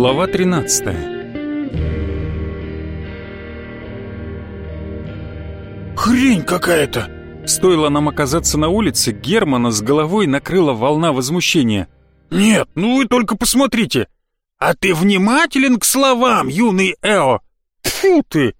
Глава 13 «Хрень какая-то!» Стоило нам оказаться на улице, Германа с головой накрыла волна возмущения. «Нет, ну вы только посмотрите! А ты внимателен к словам, юный Эо? Тьфу ты!»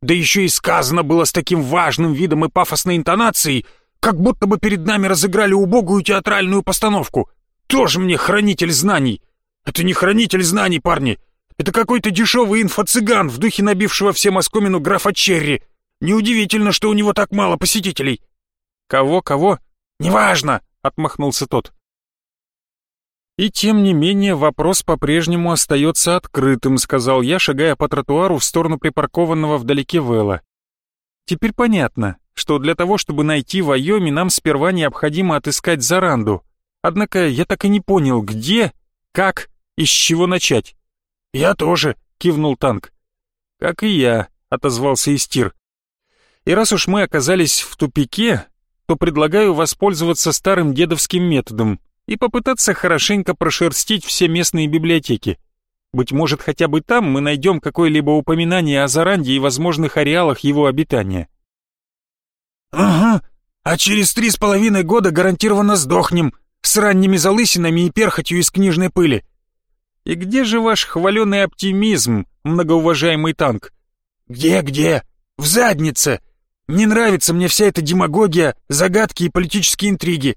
Да еще и сказано было с таким важным видом и пафосной интонацией, как будто бы перед нами разыграли убогую театральную постановку. Тоже мне хранитель знаний. Это не хранитель знаний, парни. Это какой-то дешевый инфо-цыган в духе набившего всем оскомину графа Черри. Неудивительно, что у него так мало посетителей. Кого, кого? Неважно, отмахнулся тот. И тем не менее вопрос по-прежнему остается открытым, сказал я, шагая по тротуару в сторону припаркованного вдалеке Вэлла. Теперь понятно, что для того, чтобы найти Вайоми, нам сперва необходимо отыскать Заранду. Однако я так и не понял, где, как и с чего начать. «Я тоже», — кивнул танк. «Как и я», — отозвался Истир. «И раз уж мы оказались в тупике, то предлагаю воспользоваться старым дедовским методом и попытаться хорошенько прошерстить все местные библиотеки. Быть может, хотя бы там мы найдем какое-либо упоминание о Заранде и возможных ареалах его обитания». «Ага, а через три с половиной года гарантированно сдохнем, с ранними залысинами и перхотью из книжной пыли». «И где же ваш хваленый оптимизм, многоуважаемый танк?» «Где-где? В заднице! Не нравится мне вся эта демагогия, загадки и политические интриги.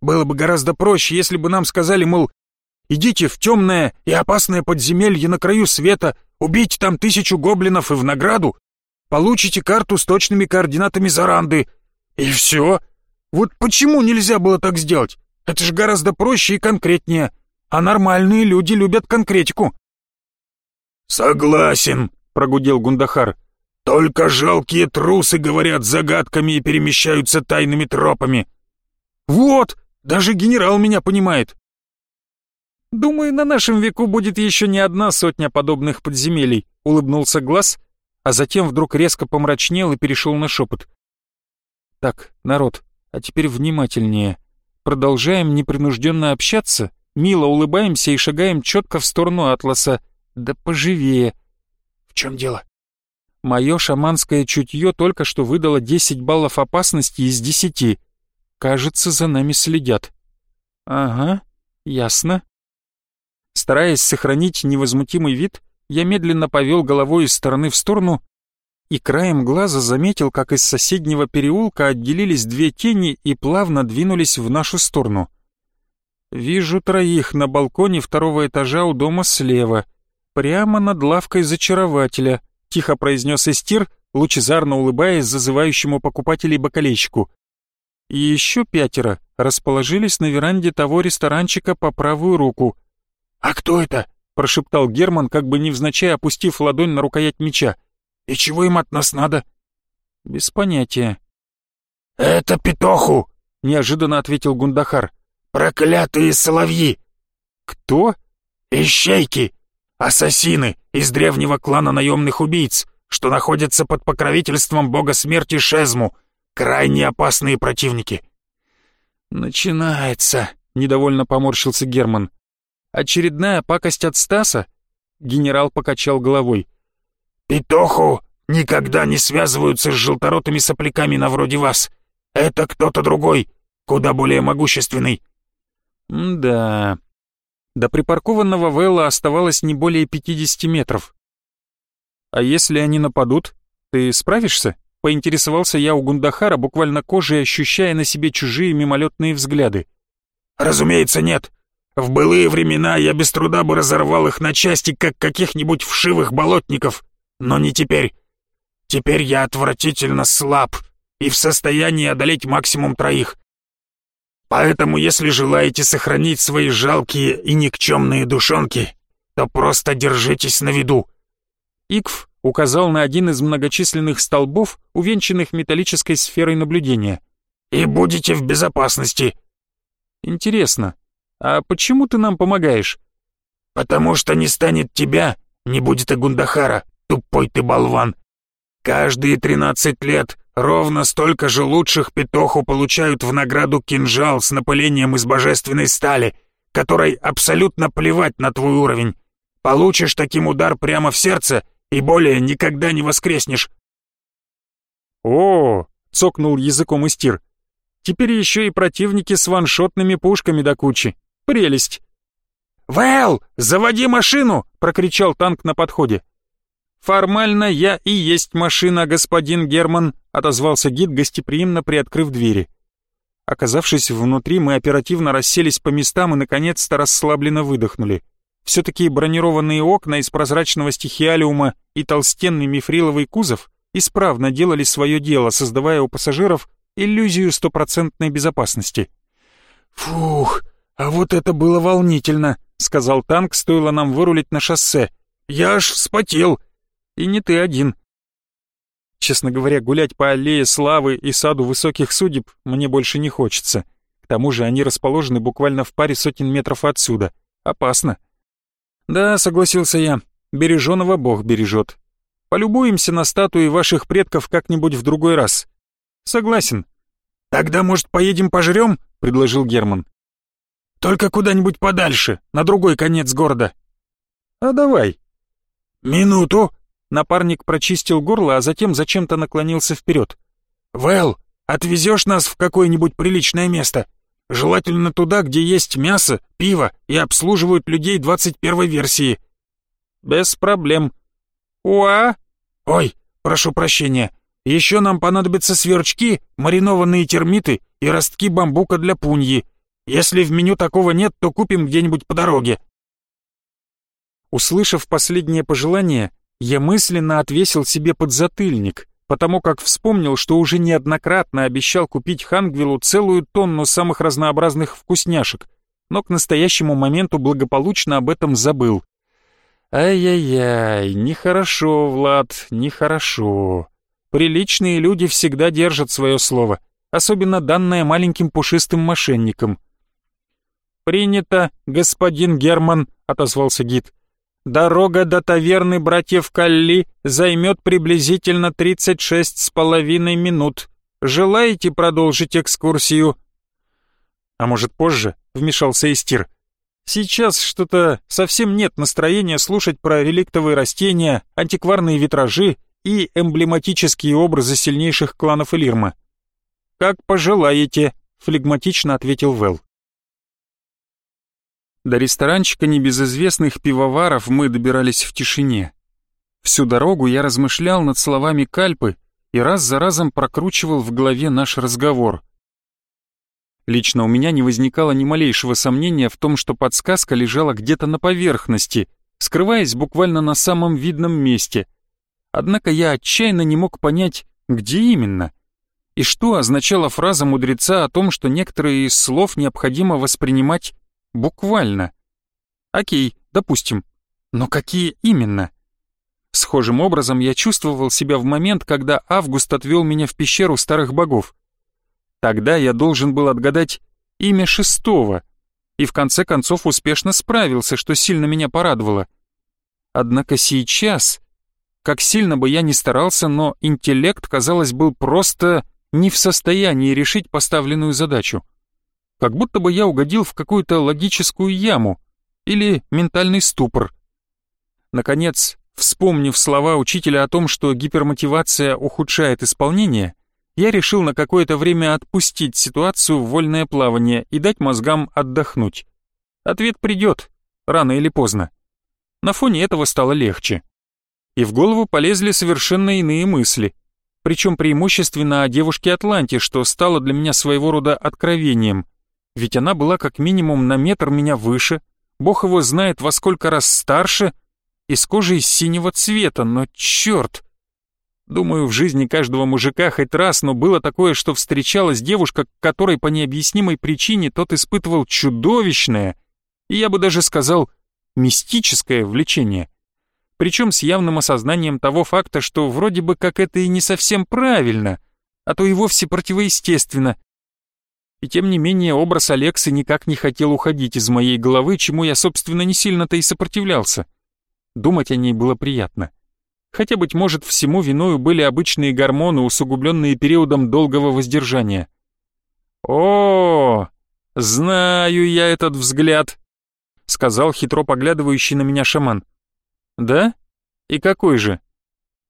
Было бы гораздо проще, если бы нам сказали, мол, идите в темное и опасное подземелье на краю света, убейте там тысячу гоблинов и в награду получите карту с точными координатами Заранды. И все. Вот почему нельзя было так сделать? Это же гораздо проще и конкретнее. А нормальные люди любят конкретику. «Согласен», — прогудел Гундахар. «Только жалкие трусы говорят загадками и перемещаются тайными тропами». «Вот, даже генерал меня понимает». «Думаю, на нашем веку будет еще не одна сотня подобных подземелий», — улыбнулся Глаз, а затем вдруг резко помрачнел и перешел на шепот. «Так, народ, а теперь внимательнее. Продолжаем непринужденно общаться, мило улыбаемся и шагаем четко в сторону Атласа. Да поживее». «В чем дело?» Мое шаманское чутье только что выдало 10 баллов опасности из 10. Кажется, за нами следят. Ага, ясно. Стараясь сохранить невозмутимый вид, я медленно повел головой из стороны в сторону и краем глаза заметил, как из соседнего переулка отделились две тени и плавно двинулись в нашу сторону. Вижу троих на балконе второго этажа у дома слева, прямо над лавкой зачарователя, тихо произнес Эстир, лучезарно улыбаясь зазывающему покупателей бокалейщику. И еще пятеро расположились на веранде того ресторанчика по правую руку. «А кто это?» прошептал Герман, как бы невзначай опустив ладонь на рукоять меча. «И чего им от нас надо?» «Без понятия». «Это Петоху!» — неожиданно ответил Гундахар. «Проклятые соловьи!» «Кто?» «Ищейки! Ассасины из древнего клана наемных убийц, что находятся под покровительством бога смерти Шезму. Крайне опасные противники». «Начинается», — недовольно поморщился Герман. Очередная пакость от Стаса? Генерал покачал головой. Петоху никогда не связываются с желторотыми сопляками на вроде вас. Это кто-то другой, куда более могущественный. Да. До припаркованного Вэлла оставалось не более 50 метров. А если они нападут, ты справишься? Поинтересовался я у Гундахара, буквально кожей ощущая на себе чужие мимолетные взгляды. «Разумеется, нет. В былые времена я без труда бы разорвал их на части, как каких-нибудь вшивых болотников, но не теперь. Теперь я отвратительно слаб и в состоянии одолеть максимум троих. Поэтому, если желаете сохранить свои жалкие и никчемные душонки, то просто держитесь на виду». Икв указал на один из многочисленных столбов, увенчанных металлической сферой наблюдения. «И будете в безопасности». «Интересно, «А почему ты нам помогаешь?» «Потому что не станет тебя, не будет и Гундахара, тупой ты болван. Каждые тринадцать лет ровно столько же лучших петоху получают в награду кинжал с напылением из божественной стали, которой абсолютно плевать на твой уровень. Получишь таким удар прямо в сердце и более никогда не воскреснешь». «О!» — цокнул языком Истир. «Теперь еще и противники с ваншотными пушками до кучи. Прелесть!» «Вэл, заводи машину!» — прокричал танк на подходе. «Формально я и есть машина, господин Герман», — отозвался гид, гостеприимно приоткрыв двери. Оказавшись внутри, мы оперативно расселись по местам и, наконец-то, расслабленно выдохнули. Все-таки бронированные окна из прозрачного стихиалиума и толстенный мифриловый кузов исправно делали свое дело, создавая у пассажиров иллюзию стопроцентной безопасности. «Фух, а вот это было волнительно», — сказал танк, стоило нам вырулить на шоссе. «Я аж вспотел». «И не ты один». Честно говоря, гулять по аллее славы и саду высоких судеб мне больше не хочется. К тому же они расположены буквально в паре сотен метров отсюда. Опасно. «Да», — согласился я, — «береженого Бог бережет. Полюбуемся на статуи ваших предков как-нибудь в другой раз». «Согласен». «Тогда, может, поедем пожрем?» — предложил Герман. «Только куда-нибудь подальше, на другой конец города». «А давай». «Минуту». Напарник прочистил горло, а затем зачем-то наклонился вперед. «Вэл, отвезешь нас в какое-нибудь приличное место?» Желательно туда, где есть мясо, пиво и обслуживают людей 21 версии. Без проблем. Уа? Ой, прошу прощения. Еще нам понадобятся сверчки, маринованные термиты и ростки бамбука для пуньи. Если в меню такого нет, то купим где-нибудь по дороге. Услышав последнее пожелание, я мысленно отвесил себе подзатыльник потому как вспомнил, что уже неоднократно обещал купить Хангвиллу целую тонну самых разнообразных вкусняшек, но к настоящему моменту благополучно об этом забыл. Ай-яй-яй, нехорошо, Влад, нехорошо. Приличные люди всегда держат свое слово, особенно данное маленьким пушистым мошенникам. «Принято, господин Герман», — отозвался гид. Дорога до таверны братьев Калли займет приблизительно 36 с половиной минут. Желаете продолжить экскурсию?» «А может, позже?» — вмешался Истир. «Сейчас что-то совсем нет настроения слушать про реликтовые растения, антикварные витражи и эмблематические образы сильнейших кланов Элирма». «Как пожелаете», — флегматично ответил Вэл. До ресторанчика небезызвестных пивоваров мы добирались в тишине. Всю дорогу я размышлял над словами Кальпы и раз за разом прокручивал в голове наш разговор. Лично у меня не возникало ни малейшего сомнения в том, что подсказка лежала где-то на поверхности, скрываясь буквально на самом видном месте. Однако я отчаянно не мог понять, где именно. И что означала фраза мудреца о том, что некоторые из слов необходимо воспринимать Буквально. Окей, допустим. Но какие именно? Схожим образом я чувствовал себя в момент, когда Август отвел меня в пещеру старых богов. Тогда я должен был отгадать имя шестого, и в конце концов успешно справился, что сильно меня порадовало. Однако сейчас, как сильно бы я ни старался, но интеллект, казалось, был просто не в состоянии решить поставленную задачу как будто бы я угодил в какую-то логическую яму или ментальный ступор. Наконец, вспомнив слова учителя о том, что гипермотивация ухудшает исполнение, я решил на какое-то время отпустить ситуацию в вольное плавание и дать мозгам отдохнуть. Ответ придет, рано или поздно. На фоне этого стало легче. И в голову полезли совершенно иные мысли, причем преимущественно о девушке Атланте, что стало для меня своего рода откровением — ведь она была как минимум на метр меня выше, бог его знает во сколько раз старше и с кожей синего цвета, но черт! Думаю, в жизни каждого мужика хоть раз, но было такое, что встречалась девушка, которой по необъяснимой причине тот испытывал чудовищное, и я бы даже сказал, мистическое влечение. Причем с явным осознанием того факта, что вроде бы как это и не совсем правильно, а то и вовсе противоестественно, и тем не менее образ Алексы никак не хотел уходить из моей головы, чему я, собственно, не сильно-то и сопротивлялся. Думать о ней было приятно. Хотя, быть может, всему виною были обычные гормоны, усугубленные периодом долгого воздержания. «О, знаю я этот взгляд», — сказал хитро поглядывающий на меня шаман. Да? И какой же?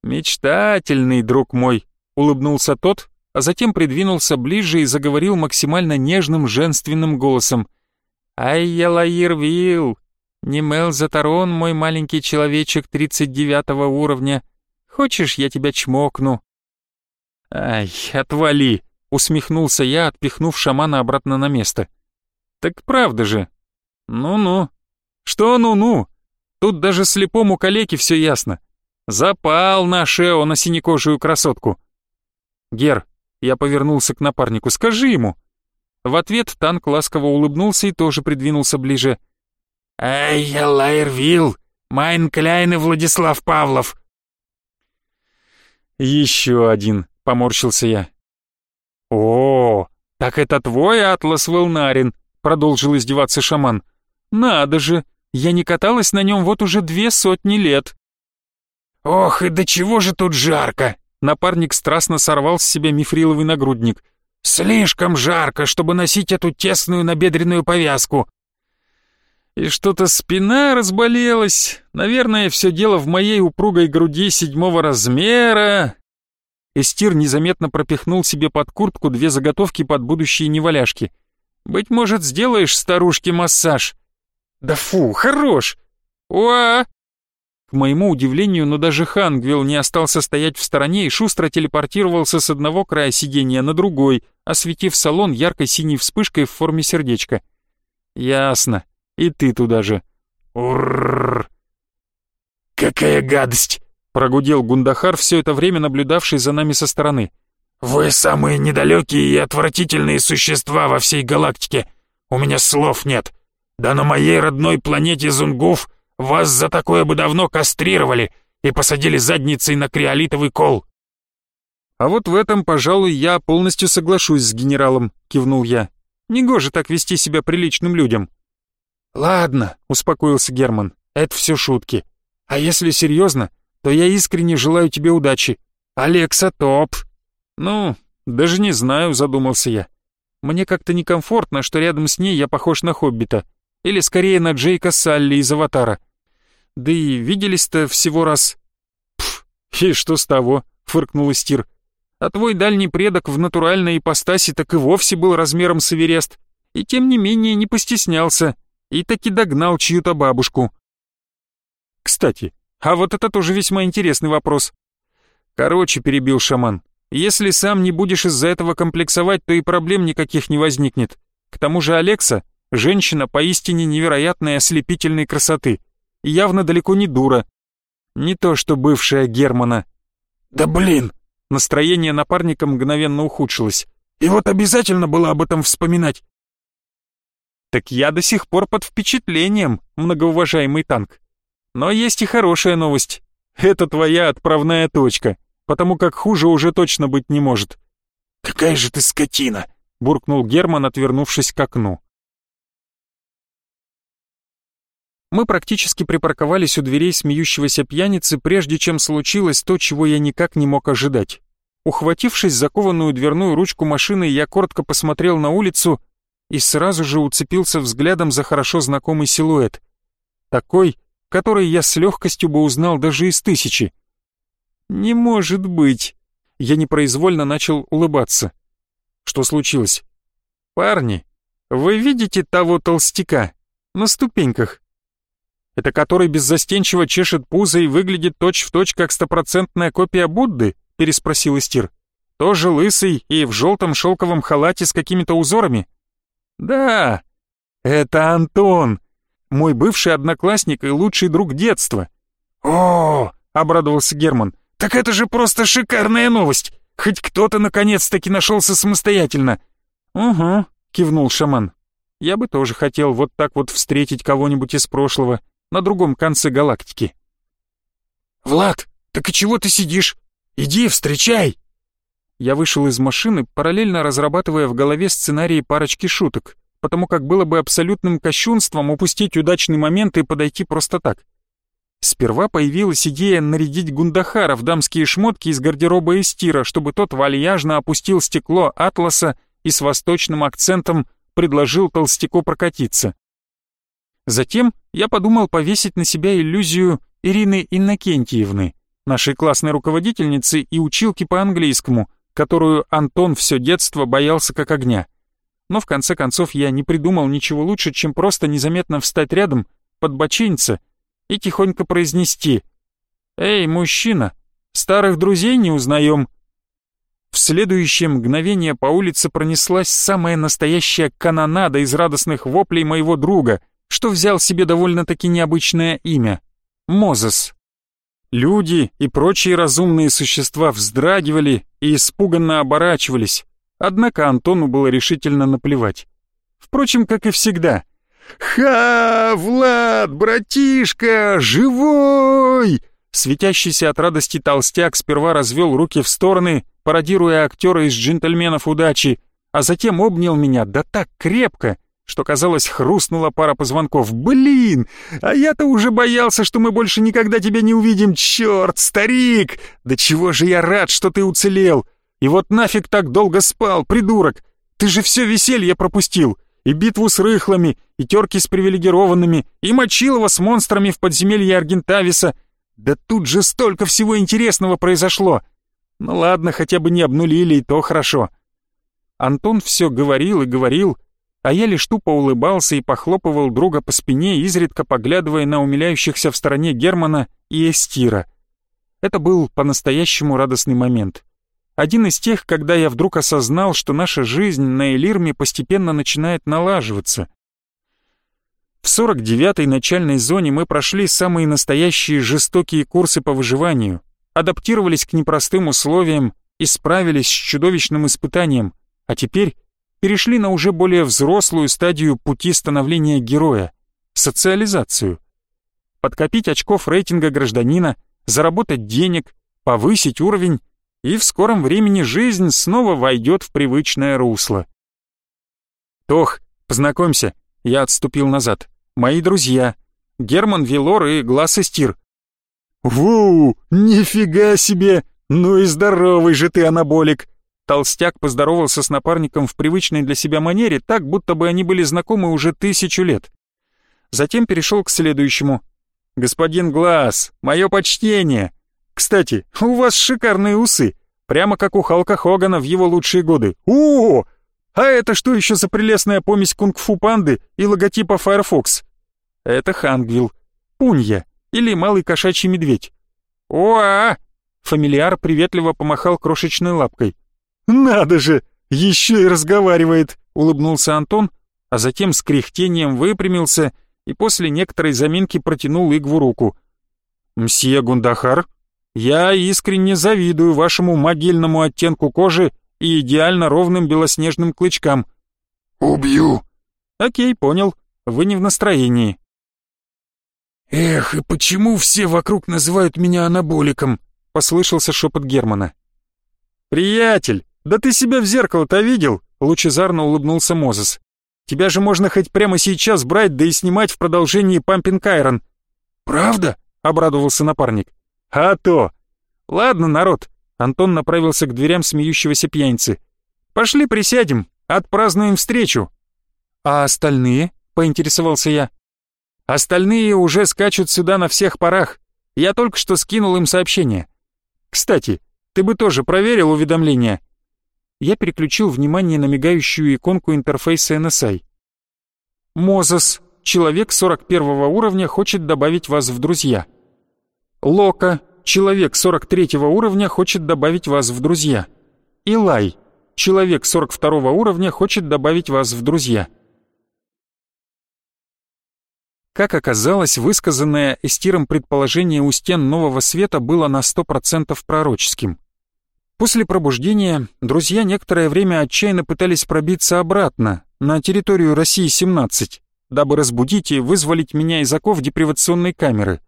Мечтательный, друг мой, улыбнулся тот, а затем придвинулся ближе и заговорил максимально нежным женственным голосом. «Ай, я Лаирвилл! Не Мел Затарон, мой маленький человечек тридцать девятого уровня. Хочешь, я тебя чмокну?» «Ай, отвали!» — усмехнулся я, отпихнув шамана обратно на место. «Так правда же. Ну-ну. Что ну-ну? Тут даже слепому калеке все ясно. Запал наш Эо на синекожую красотку. Гер, я повернулся к напарнику, скажи ему. В ответ танк ласково улыбнулся и тоже придвинулся ближе. «Эй, я Лайервилл, mein kleine Владислав Павлов!» «Еще один», — поморщился я. «О, так это твой Атлас Волнарин», — продолжил издеваться шаман. «Надо же, я не каталась на нем вот уже две сотни лет». «Ох, и до чего же тут жарко!» Напарник страстно сорвал с себя мифриловый нагрудник. «Слишком жарко, чтобы носить эту тесную набедренную повязку!» И что-то спина разболелась. Наверное, все дело в моей упругой груди седьмого размера. Эстир незаметно пропихнул себе под куртку две заготовки под будущие неваляшки. «Быть может, сделаешь старушке массаж?» «Да фу, хорош!» «Уа!» К моему удивлению, но даже Хангвилл не остался стоять в стороне и шустро телепортировался с одного края сиденья на другой, осветив салон яркой синей вспышкой в форме сердечка. «Ясно. И ты туда же». «Урррр!» «Какая гадость!» — прогудел Гундахар, все это время наблюдавший за нами со стороны. «Вы самые недалекие и отвратительные существа во всей галактике. У меня слов нет. Да на моей родной планете Зунгуф вас за такое бы давно кастрировали и посадили задницей на криолитовый кол». «А вот в этом, пожалуй, я полностью соглашусь с генералом», — кивнул я. «Негоже так вести себя приличным людям». «Ладно», — успокоился Герман, — «это все шутки. А если серьезно, то я искренне желаю тебе удачи. Алекса топ». «Ну, даже не знаю», — задумался я. «Мне как-то некомфортно, что рядом с ней я похож на Хоббита. Или скорее на Джейка Салли из «Аватара». Да и виделись-то всего раз». «Пф, и что с того?» — фыркнул Истир. «А твой дальний предок в натуральной ипостаси так и вовсе был размером с Эверест, и тем не менее не постеснялся, и таки догнал чью-то бабушку». «Кстати, а вот это тоже весьма интересный вопрос». «Короче», — перебил шаман, «если сам не будешь из-за этого комплексовать, то и проблем никаких не возникнет. К тому же Алекса — женщина поистине невероятной ослепительной красоты, и явно далеко не дура. Не то что бывшая Германа». «Да блин!» Настроение напарника мгновенно ухудшилось. «И вот обязательно было об этом вспоминать. Так я до сих пор под впечатлением, многоуважаемый танк. Но есть и хорошая новость. Это твоя отправная точка, потому как хуже уже точно быть не может. «Какая же ты скотина!» — буркнул Герман, отвернувшись к окну. Мы практически припарковались у дверей смеющегося пьяницы, прежде чем случилось то, чего я никак не мог ожидать. Ухватившись за кованую дверную ручку машины, я коротко посмотрел на улицу и сразу же уцепился взглядом за хорошо знакомый силуэт. Такой, который я с легкостью бы узнал даже из тысячи. «Не может быть!» Я непроизвольно начал улыбаться. Что случилось? «Парни, вы видите того толстяка? На ступеньках?» «Это который беззастенчиво чешет пузо и выглядит точь-в-точь, точь, как стопроцентная копия Будды?» — переспросил Истир. «Тоже лысый и в желтом шелковом халате с какими-то узорами?» «Да, это Антон, мой бывший одноклассник и лучший друг детства». «О!» — обрадовался Герман. «Так это же просто шикарная новость! Хоть кто-то наконец-таки нашелся самостоятельно!» «Угу», — кивнул шаман. «Я бы тоже хотел вот так вот встретить кого-нибудь из прошлого, на другом конце галактики». «Влад, так и чего ты сидишь? Иди, встречай!» Я вышел из машины, параллельно разрабатывая в голове сценарии парочки шуток, потому как было бы абсолютным кощунством упустить удачный момент и подойти просто так. Сперва появилась идея нарядить Гундахара в дамские шмотки из гардероба Эстира, чтобы тот вальяжно опустил стекло атласа и с восточным акцентом предложил толстяку прокатиться. Затем я подумал повесить на себя иллюзию Ирины Иннокентьевны, нашей классной руководительницы и училки по английскому, которую Антон все детство боялся как огня. Но в конце концов я не придумал ничего лучше, чем просто незаметно встать рядом, подбочиниться и тихонько произнести «Эй, мужчина, старых друзей не узнаем». В следующее мгновение по улице пронеслась самая настоящая канонада из радостных воплей моего друга, что взял себе довольно-таки необычное имя — Мозес. Люди и прочие разумные существа вздрагивали и испуганно оборачивались, однако Антону было решительно наплевать. Впрочем, как и всегда. «Ха, Влад, братишка, живой!» Светящийся от радости толстяк сперва развел руки в стороны, пародируя актера из «Джентльменов удачи», а затем обнял меня да так крепко, что, казалось, хрустнула пара позвонков. «Блин! А я-то уже боялся, что мы больше никогда тебя не увидим! Черт, старик! Да чего же я рад, что ты уцелел! И вот нафиг так долго спал, придурок! Ты же все веселье пропустил! И битву с рыхлами, и терки с привилегированными, и Мочилова с монстрами в подземелье Аргентависа! Да тут же столько всего интересного произошло! Ну ладно, хотя бы не обнулили, и то хорошо!» Антон все говорил и говорил, а я лишь тупо улыбался и похлопывал друга по спине, изредка поглядывая на умиляющихся в стороне Германа и Эстира. Это был по-настоящему радостный момент. Один из тех, когда я вдруг осознал, что наша жизнь на Элирме постепенно начинает налаживаться. В 49-й начальной зоне мы прошли самые настоящие жестокие курсы по выживанию, адаптировались к непростым условиям и справились с чудовищным испытанием, а теперь перешли на уже более взрослую стадию пути становления героя — социализацию. Подкопить очков рейтинга гражданина, заработать денег, повысить уровень, и в скором времени жизнь снова войдет в привычное русло. «Тох, познакомься», — я отступил назад. «Мои друзья. Герман Вилор и Глаз Истир». «Ву, нифига себе! Ну и здоровый же ты, анаболик!» Толстяк поздоровался с напарником в привычной для себя манере, так, будто бы они были знакомы уже тысячу лет. Затем перешел к следующему. «Господин Глаз, мое почтение! Кстати, у вас шикарные усы, прямо как у Халка Хогана в его лучшие годы. О, а это что еще за прелестная помесь кунг-фу панды и логотипа Firefox? Это Хангвилл, Пунья или малый кошачий медведь. О, Фамильяр приветливо помахал крошечной лапкой. «Надо же! Еще и разговаривает!» — улыбнулся Антон, а затем с кряхтением выпрямился и после некоторой заминки протянул Игву руку. «Мсье Гундахар, я искренне завидую вашему могильному оттенку кожи и идеально ровным белоснежным клычкам». «Убью!» «Окей, понял. Вы не в настроении». «Эх, и почему все вокруг называют меня анаболиком?» — послышался шепот Германа. «Приятель, «Да ты себя в зеркало-то видел?» — лучезарно улыбнулся Мозес. «Тебя же можно хоть прямо сейчас брать, да и снимать в продолжении «Пампинг Айрон». «Правда?» — обрадовался напарник. «А то!» «Ладно, народ», — Антон направился к дверям смеющегося пьяницы. «Пошли присядем, отпразднуем встречу». «А остальные?» — поинтересовался я. «Остальные уже скачут сюда на всех парах. Я только что скинул им сообщение. Кстати, ты бы тоже проверил уведомления я переключил внимание на мигающую иконку интерфейса NSI. Мозес, человек 41 уровня, хочет добавить вас в друзья. Лока, человек 43 уровня, хочет добавить вас в друзья. Илай, человек 42 уровня, хочет добавить вас в друзья. Как оказалось, высказанное Эстиром предположение у стен Нового Света было на 100% пророческим. После пробуждения друзья некоторое время отчаянно пытались пробиться обратно, на территорию России-17, дабы разбудить и вызволить меня из оков депривационной камеры.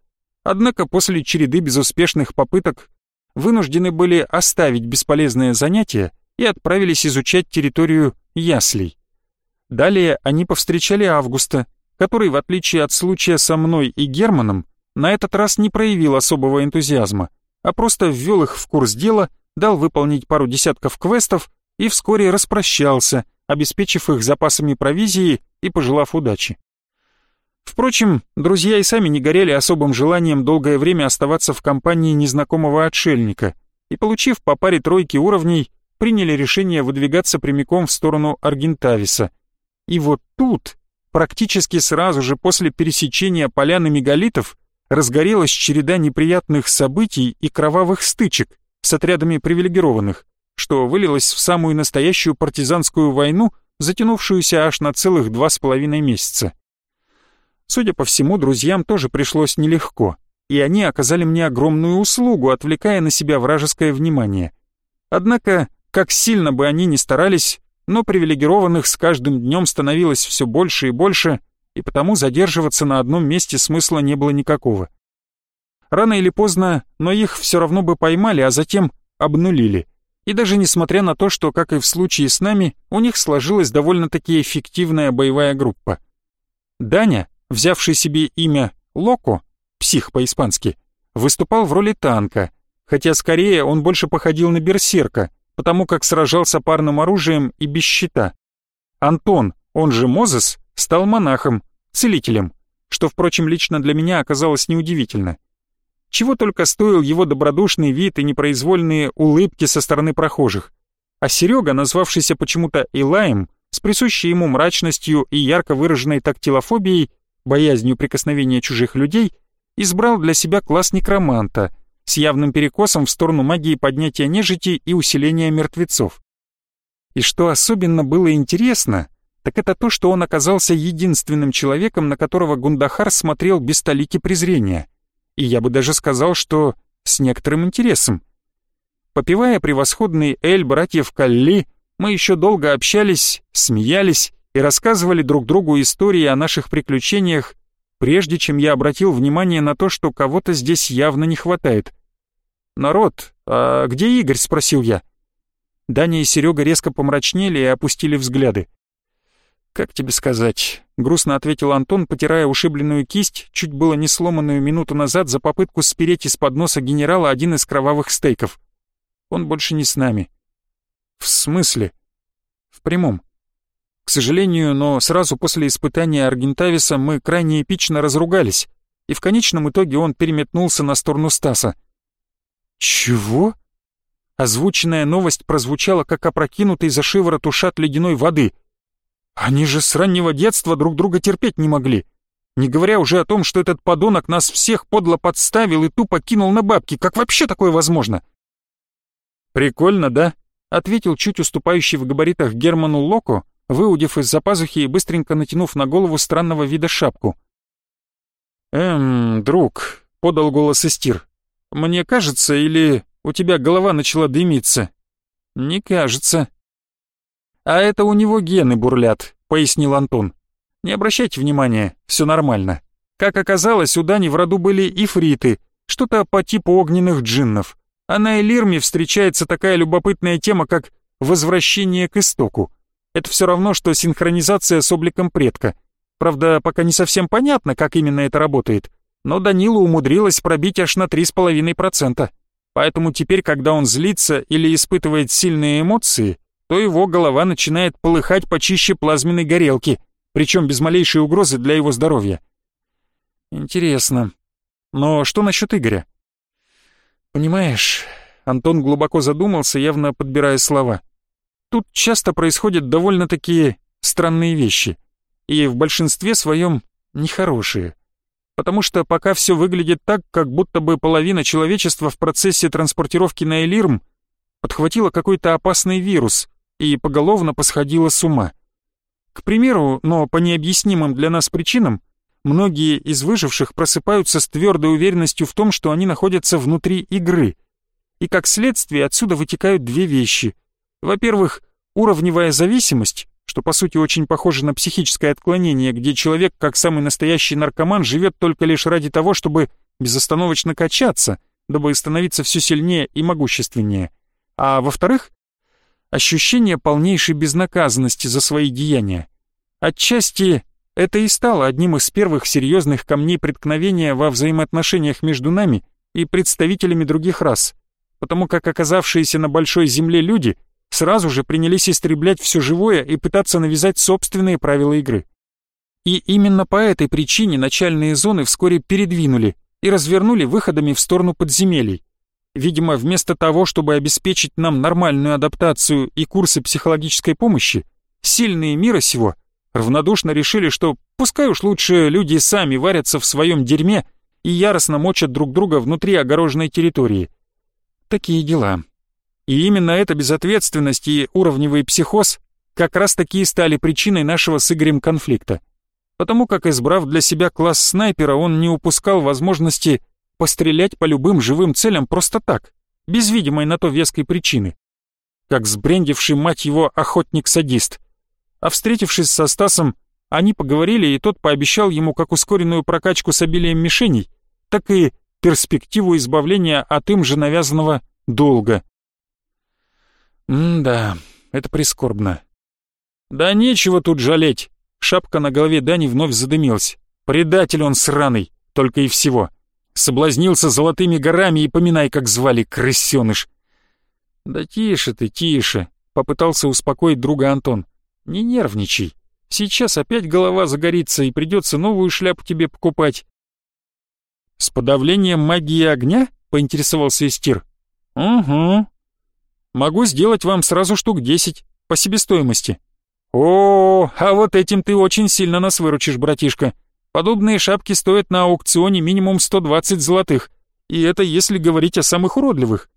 Однако после череды безуспешных попыток вынуждены были оставить бесполезное занятие и отправились изучать территорию яслей. Далее они повстречали Августа, который, в отличие от случая со мной и Германом, на этот раз не проявил особого энтузиазма, а просто ввел их в курс дела дал выполнить пару десятков квестов и вскоре распрощался, обеспечив их запасами провизии и пожелав удачи. Впрочем, друзья и сами не горели особым желанием долгое время оставаться в компании незнакомого отшельника и, получив по паре тройки уровней, приняли решение выдвигаться прямиком в сторону Аргентависа. И вот тут, практически сразу же после пересечения поляны мегалитов, разгорелась череда неприятных событий и кровавых стычек с отрядами привилегированных, что вылилось в самую настоящую партизанскую войну, затянувшуюся аж на целых два с половиной месяца. Судя по всему, друзьям тоже пришлось нелегко, и они оказали мне огромную услугу, отвлекая на себя вражеское внимание. Однако, как сильно бы они ни старались, но привилегированных с каждым днем становилось все больше и больше, и потому задерживаться на одном месте смысла не было никакого. Рано или поздно, но их все равно бы поймали, а затем обнулили. И даже несмотря на то, что, как и в случае с нами, у них сложилась довольно-таки эффективная боевая группа. Даня, взявший себе имя Локо, псих по-испански, выступал в роли танка, хотя скорее он больше походил на берсерка, потому как сражался парным оружием и без щита. Антон, он же Мозес, стал монахом, целителем, что, впрочем, лично для меня оказалось неудивительно. Чего только стоил его добродушный вид и непроизвольные улыбки со стороны прохожих. А Серега, назвавшийся почему-то Илаем, с присущей ему мрачностью и ярко выраженной тактилофобией, боязнью прикосновения чужих людей, избрал для себя класс некроманта, с явным перекосом в сторону магии поднятия нежити и усиления мертвецов. И что особенно было интересно, так это то, что он оказался единственным человеком, на которого Гундахар смотрел без толики презрения. И я бы даже сказал, что с некоторым интересом. Попивая превосходный эль братьев Калли, мы еще долго общались, смеялись и рассказывали друг другу истории о наших приключениях, прежде чем я обратил внимание на то, что кого-то здесь явно не хватает. «Народ, а где Игорь?» — спросил я. Даня и Серега резко помрачнели и опустили взгляды. «Как тебе сказать?» — грустно ответил Антон, потирая ушибленную кисть, чуть было не сломанную минуту назад за попытку спереть из-под носа генерала один из кровавых стейков. «Он больше не с нами». «В смысле?» «В прямом. К сожалению, но сразу после испытания Аргентависа мы крайне эпично разругались, и в конечном итоге он переметнулся на сторону Стаса. «Чего?» Озвученная новость прозвучала, как опрокинутый за шиворот ушат ледяной воды. Они же с раннего детства друг друга терпеть не могли. Не говоря уже о том, что этот подонок нас всех подло подставил и тупо кинул на бабки. Как вообще такое возможно? «Прикольно, да?» — ответил чуть уступающий в габаритах Герману Локо, выудив из-за пазухи и быстренько натянув на голову странного вида шапку. «Эм, друг», — подал голос Истир, мне кажется, или у тебя голова начала дымиться?» «Не кажется». «А это у него гены бурлят», — пояснил Антон. «Не обращайте внимания, все нормально. Как оказалось, у Дани в роду были ифриты, что-то по типу огненных джиннов. А на Элирме встречается такая любопытная тема, как возвращение к истоку. Это все равно, что синхронизация с обликом предка. Правда, пока не совсем понятно, как именно это работает но Данила умудрилась пробить аж на 3,5%. Поэтому теперь, когда он злится или испытывает сильные эмоции, то его голова начинает полыхать почище плазменной горелки, причем без малейшей угрозы для его здоровья. Интересно. Но что насчет Игоря? Понимаешь, Антон глубоко задумался, явно подбирая слова. Тут часто происходят довольно-таки странные вещи, и в большинстве своем нехорошие потому что пока все выглядит так, как будто бы половина человечества в процессе транспортировки на Элирм подхватила какой-то опасный вирус и поголовно посходила с ума. К примеру, но по необъяснимым для нас причинам, многие из выживших просыпаются с твердой уверенностью в том, что они находятся внутри игры. И как следствие отсюда вытекают две вещи. Во-первых, уровневая зависимость, что по сути очень похоже на психическое отклонение, где человек, как самый настоящий наркоман, живет только лишь ради того, чтобы безостановочно качаться, дабы становиться все сильнее и могущественнее. А во-вторых, ощущение полнейшей безнаказанности за свои деяния. Отчасти это и стало одним из первых серьезных камней преткновения во взаимоотношениях между нами и представителями других рас, потому как оказавшиеся на большой земле люди — сразу же принялись истреблять все живое и пытаться навязать собственные правила игры. И именно по этой причине начальные зоны вскоре передвинули и развернули выходами в сторону подземелий. Видимо, вместо того, чтобы обеспечить нам нормальную адаптацию и курсы психологической помощи, сильные мира сего равнодушно решили, что пускай уж лучше люди сами варятся в своем дерьме и яростно мочат друг друга внутри огороженной территории. Такие дела. И именно эта безответственность и уровневый психоз как раз таки и стали причиной нашего с Игорем конфликта. Потому как, избрав для себя класс снайпера, он не упускал возможности пострелять по любым живым целям просто так, без видимой на то веской причины. Как сбрендивший, мать его, охотник-садист. А встретившись со Стасом, они поговорили, и тот пообещал ему как ускоренную прокачку с обилием мишеней, так и перспективу избавления от им же навязанного долга. М-да, это прискорбно. Да нечего тут жалеть. Шапка на голове Дани вновь задымилась. Предатель он сраный, только и всего. Соблазнился золотыми горами и поминай, как звали, крысеныш. Да тише ты, тише, попытался успокоить друга Антон. Не нервничай. Сейчас опять голова загорится и придется новую шляпу тебе покупать. С подавлением магии огня? Поинтересовался Истир. Угу. Могу сделать вам сразу штук десять, по себестоимости. О, а вот этим ты очень сильно нас выручишь, братишка. Подобные шапки стоят на аукционе минимум 120 золотых. И это если говорить о самых уродливых.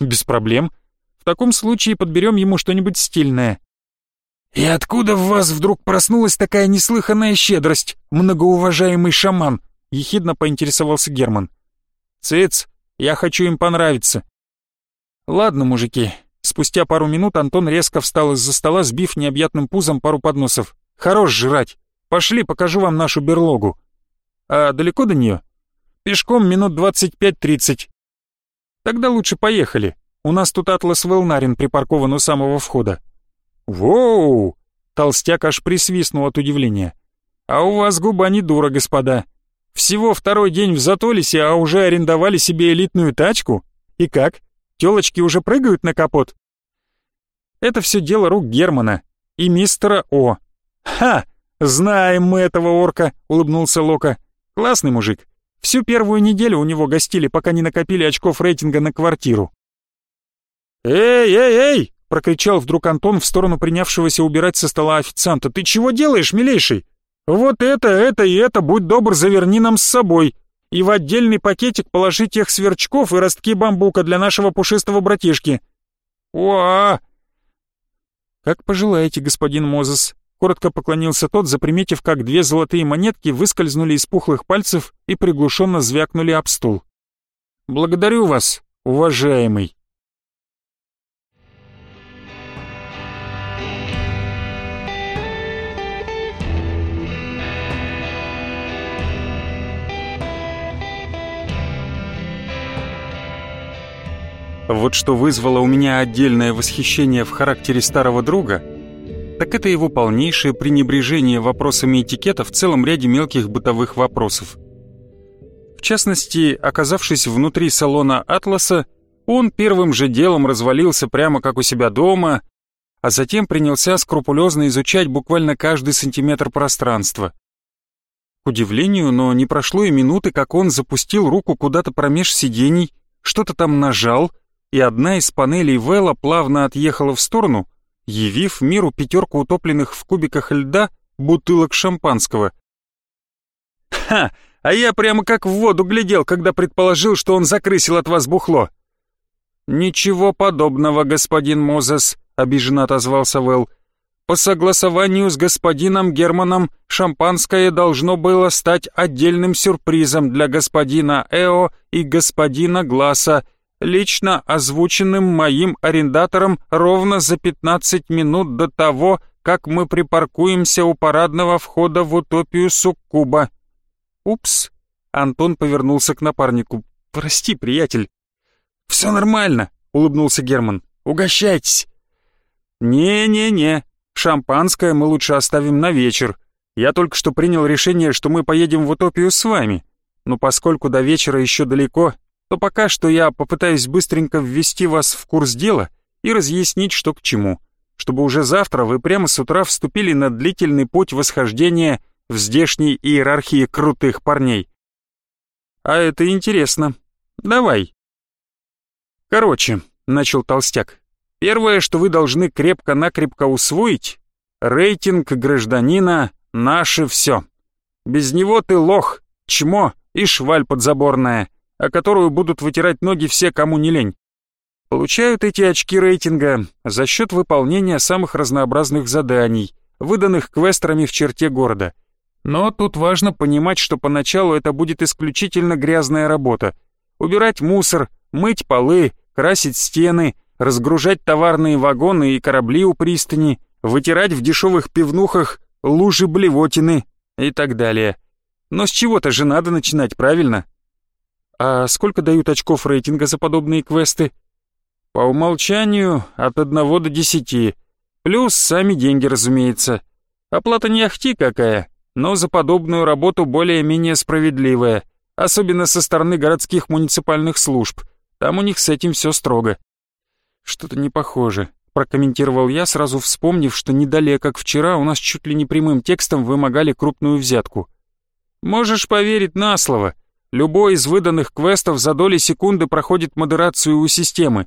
Без проблем. В таком случае подберем ему что-нибудь стильное. «И откуда в вас вдруг проснулась такая неслыханная щедрость, многоуважаемый шаман?» — ехидно поинтересовался Герман. «Цыц, я хочу им понравиться». «Ладно, мужики». Спустя пару минут Антон резко встал из-за стола, сбив необъятным пузом пару подносов. «Хорош жрать. Пошли, покажу вам нашу берлогу». «А далеко до нее?» «Пешком минут двадцать пять-тридцать». «Тогда лучше поехали. У нас тут Атлас Велнарин припаркован у самого входа». «Воу!» — толстяк аж присвистнул от удивления. «А у вас губа не дура, господа. Всего второй день в Затолисе, а уже арендовали себе элитную тачку? И как? Тёлочки уже прыгают на капот?» Это все дело рук Германа и мистера О. «Ха! Знаем мы этого орка!» — улыбнулся Лока. «Классный мужик. Всю первую неделю у него гостили, пока не накопили очков рейтинга на квартиру». «Эй, эй, эй!» — прокричал вдруг Антон в сторону принявшегося убирать со стола официанта. «Ты чего делаешь, милейший? Вот это, это и это, будь добр, заверни нам с собой. И в отдельный пакетик положи тех сверчков и ростки бамбука для нашего пушистого братишки». «Уа!» «Как пожелаете, господин Мозес», — коротко поклонился тот, заприметив, как две золотые монетки выскользнули из пухлых пальцев и приглушенно звякнули об стол. «Благодарю вас, уважаемый». Вот что вызвало у меня отдельное восхищение в характере старого друга, так это его полнейшее пренебрежение вопросами этикета в целом ряде мелких бытовых вопросов. В частности, оказавшись внутри салона «Атласа», он первым же делом развалился прямо как у себя дома, а затем принялся скрупулезно изучать буквально каждый сантиметр пространства. К удивлению, но не прошло и минуты, как он запустил руку куда-то промеж сидений, что-то там нажал — и одна из панелей Вэлла плавно отъехала в сторону, явив миру пятерку утопленных в кубиках льда бутылок шампанского. «Ха! А я прямо как в воду глядел, когда предположил, что он закрысил от вас бухло!» «Ничего подобного, господин Мозес», — обиженно отозвался Вэл. «По согласованию с господином Германом шампанское должно было стать отдельным сюрпризом для господина Эо и господина Гласа, лично озвученным моим арендатором ровно за 15 минут до того, как мы припаркуемся у парадного входа в утопию Суккуба. Упс. Антон повернулся к напарнику. Прости, приятель. Все нормально, улыбнулся Герман. Угощайтесь. Не-не-не, шампанское мы лучше оставим на вечер. Я только что принял решение, что мы поедем в утопию с вами. Но поскольку до вечера еще далеко, то пока что я попытаюсь быстренько ввести вас в курс дела и разъяснить, что к чему, чтобы уже завтра вы прямо с утра вступили на длительный путь восхождения в здешней иерархии крутых парней. А это интересно. Давай. Короче, начал Толстяк. Первое, что вы должны крепко-накрепко усвоить, рейтинг гражданина — наше все. Без него ты лох, чмо и шваль подзаборная, о которую будут вытирать ноги все, кому не лень. Получают эти очки рейтинга за счет выполнения самых разнообразных заданий, выданных квестерами в черте города. Но тут важно понимать, что поначалу это будет исключительно грязная работа. Убирать мусор, мыть полы, красить стены, разгружать товарные вагоны и корабли у пристани, вытирать в дешевых пивнухах лужи блевотины и так далее. Но с чего-то же надо начинать, правильно? А сколько дают очков рейтинга за подобные квесты? По умолчанию от 1 до 10. Плюс сами деньги, разумеется. Оплата не ахти какая, но за подобную работу более-менее справедливая, особенно со стороны городских муниципальных служб. Там у них с этим все строго. Что-то не похоже, прокомментировал я, сразу вспомнив, что недалеко, как вчера, у нас чуть ли не прямым текстом вымогали крупную взятку. Можешь поверить на слово. Любой из выданных квестов за доли секунды проходит модерацию у системы.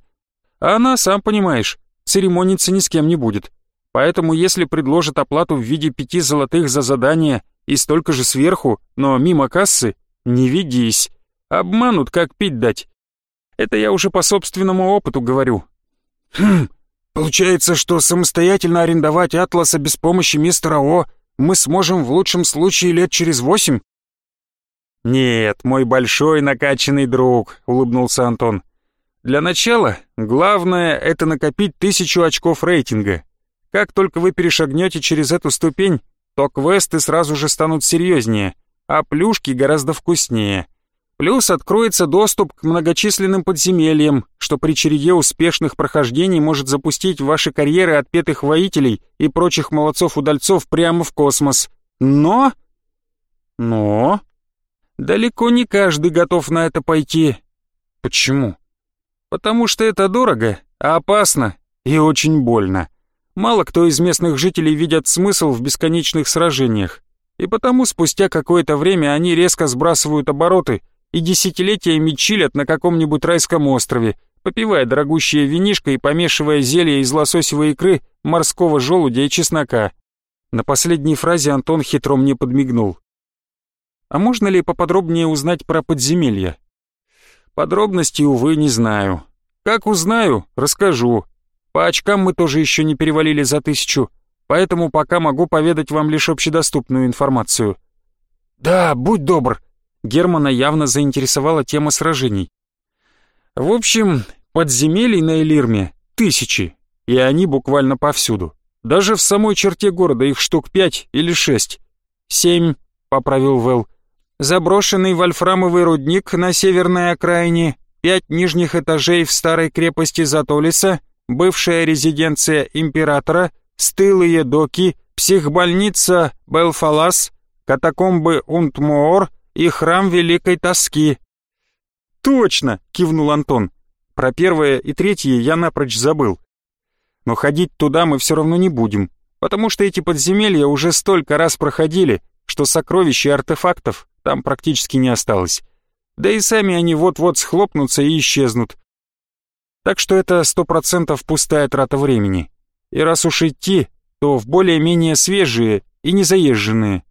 А она, сам понимаешь, церемониться ни с кем не будет. Поэтому если предложат оплату в виде пяти золотых за задание и столько же сверху, но мимо кассы, не ведись. Обманут, как пить дать. Это я уже по собственному опыту говорю. Хм, получается, что самостоятельно арендовать Атласа без помощи мистера О мы сможем в лучшем случае лет через восемь? «Нет, мой большой накачанный друг», — улыбнулся Антон. «Для начала главное — это накопить тысячу очков рейтинга. Как только вы перешагнете через эту ступень, то квесты сразу же станут серьезнее, а плюшки гораздо вкуснее. Плюс откроется доступ к многочисленным подземельям, что при череде успешных прохождений может запустить ваши карьеры отпетых воителей и прочих молодцов-удальцов прямо в космос. Но... Но... Далеко не каждый готов на это пойти. Почему? Потому что это дорого, а опасно и очень больно. Мало кто из местных жителей видят смысл в бесконечных сражениях, и потому спустя какое-то время они резко сбрасывают обороты и десятилетиями чилят на каком-нибудь райском острове, попивая дорогущее винишко и помешивая зелье из лососевой икры, морского желудя и чеснока. На последней фразе Антон хитро мне подмигнул. А можно ли поподробнее узнать про подземелья? Подробностей, увы, не знаю. Как узнаю, расскажу. По очкам мы тоже еще не перевалили за тысячу, поэтому пока могу поведать вам лишь общедоступную информацию. Да, будь добр. Германа явно заинтересовала тема сражений. В общем, подземелий на Элирме тысячи, и они буквально повсюду. Даже в самой черте города их штук пять или шесть. «Семь», — поправил Вэл заброшенный вольфрамовый рудник на северной окраине, пять нижних этажей в старой крепости Затолиса, бывшая резиденция императора, стылые доки, психбольница Белфалас, катакомбы Унтмоор и храм Великой Тоски. «Точно!» — кивнул Антон. «Про первое и третье я напрочь забыл. Но ходить туда мы все равно не будем, потому что эти подземелья уже столько раз проходили, что сокровищ и артефактов там практически не осталось. Да и сами они вот-вот схлопнутся и исчезнут. Так что это сто процентов пустая трата времени. И раз уж идти, то в более-менее свежие и незаезженные.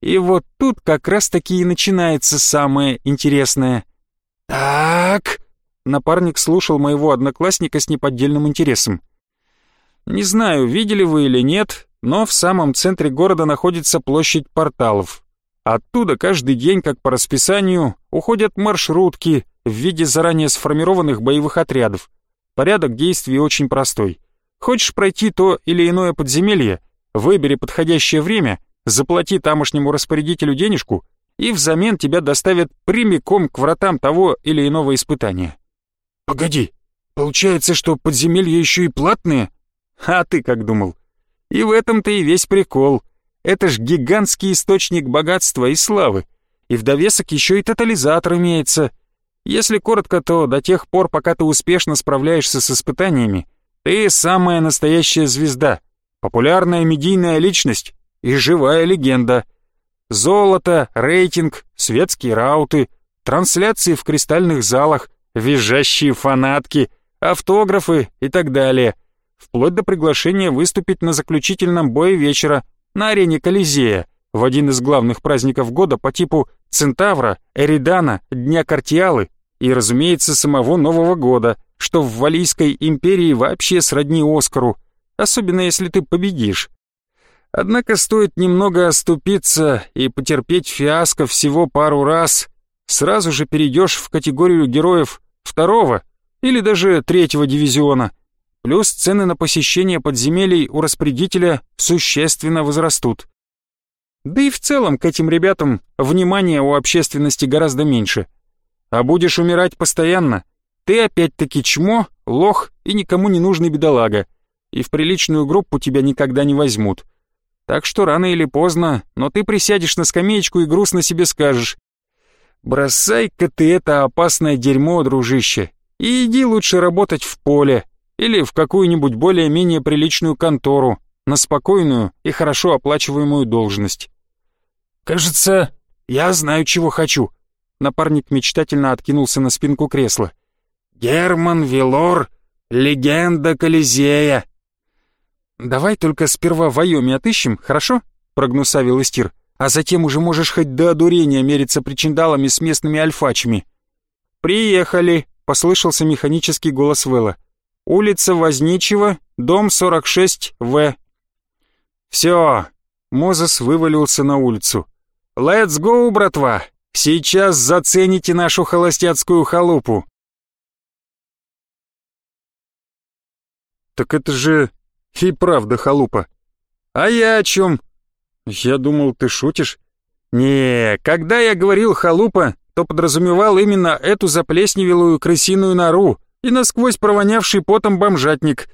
И вот тут как раз-таки и начинается самое интересное. «Так...» Напарник слушал моего одноклассника с неподдельным интересом. «Не знаю, видели вы или нет, но в самом центре города находится площадь порталов. Оттуда каждый день, как по расписанию, уходят маршрутки в виде заранее сформированных боевых отрядов. Порядок действий очень простой. Хочешь пройти то или иное подземелье, выбери подходящее время, заплати тамошнему распорядителю денежку, и взамен тебя доставят прямиком к вратам того или иного испытания. «Погоди, получается, что подземелья еще и платные?» «А ты как думал?» «И в этом-то и весь прикол. Это ж гигантский источник богатства и славы. И в довесок еще и тотализатор имеется. Если коротко, то до тех пор, пока ты успешно справляешься с испытаниями, ты самая настоящая звезда, популярная медийная личность и живая легенда. Золото, рейтинг, светские рауты, трансляции в кристальных залах, визжащие фанатки, автографы и так далее. Вплоть до приглашения выступить на заключительном бое вечера на арене Колизея в один из главных праздников года по типу Центавра, Эридана, Дня Картиалы и, разумеется, самого Нового года, что в Валийской империи вообще сродни Оскару, особенно если ты победишь. Однако стоит немного оступиться и потерпеть фиаско всего пару раз, сразу же перейдешь в категорию героев второго или даже третьего дивизиона. Плюс цены на посещение подземелий у распорядителя существенно возрастут. Да и в целом к этим ребятам внимания у общественности гораздо меньше. А будешь умирать постоянно, ты опять-таки чмо, лох и никому не нужный бедолага, и в приличную группу тебя никогда не возьмут. Так что рано или поздно, но ты присядешь на скамеечку и грустно себе скажешь. «Бросай-ка ты это опасное дерьмо, дружище, и иди лучше работать в поле или в какую-нибудь более-менее приличную контору, на спокойную и хорошо оплачиваемую должность». «Кажется, я знаю, чего хочу», — напарник мечтательно откинулся на спинку кресла. «Герман Вилор, легенда Колизея, «Давай только сперва Вайоми отыщем, хорошо?» — прогнусавил Истир. «А затем уже можешь хоть до одурения мериться причиндалами с местными альфачами». «Приехали!» — послышался механический голос Вэлла. «Улица Возничего, дом 46В». «Все!» — Мозес вывалился на улицу. «Летс гоу, братва! Сейчас зацените нашу холостяцкую халупу!» «Так это же и правда, халупа. А я о чем? Я думал, ты шутишь. Не, когда я говорил халупа, то подразумевал именно эту заплесневелую крысиную нору и насквозь провонявший потом бомжатник.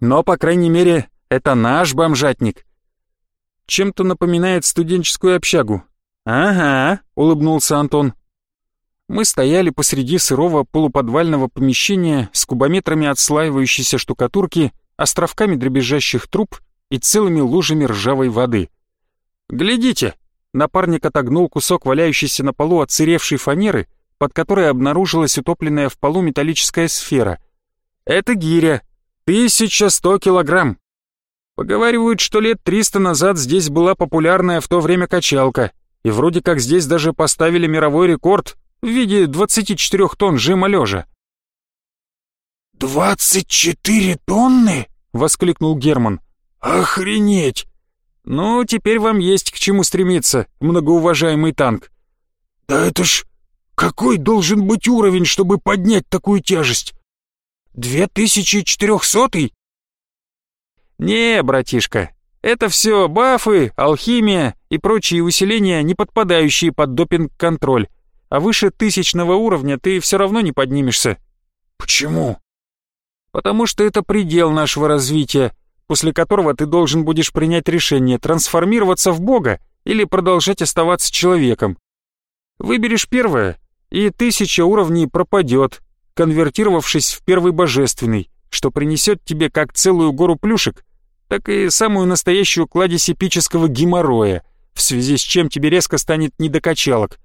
Но, по крайней мере, это наш бомжатник. Чем-то напоминает студенческую общагу. «Ага», — улыбнулся Антон. Мы стояли посреди сырого полуподвального помещения с кубометрами отслаивающейся штукатурки островками дребезжащих труб и целыми лужами ржавой воды. «Глядите!» Напарник отогнул кусок валяющейся на полу отсыревшей фанеры, под которой обнаружилась утопленная в полу металлическая сфера. «Это гиря. 1100 килограмм. Поговаривают, что лет 300 назад здесь была популярная в то время качалка, и вроде как здесь даже поставили мировой рекорд в виде 24 тонн жима лежа. «Двадцать четыре тонны?» — воскликнул Герман. «Охренеть!» «Ну, теперь вам есть к чему стремиться, многоуважаемый танк». «Да это ж... Какой должен быть уровень, чтобы поднять такую тяжесть? Две тысячи четырехсотый?» «Не, братишка, это все бафы, алхимия и прочие усиления, не подпадающие под допинг-контроль. А выше тысячного уровня ты все равно не поднимешься». «Почему?» потому что это предел нашего развития, после которого ты должен будешь принять решение трансформироваться в Бога или продолжать оставаться человеком. Выберешь первое, и тысяча уровней пропадет, конвертировавшись в первый божественный, что принесет тебе как целую гору плюшек, так и самую настоящую кладезь эпического геморроя, в связи с чем тебе резко станет не до качалок.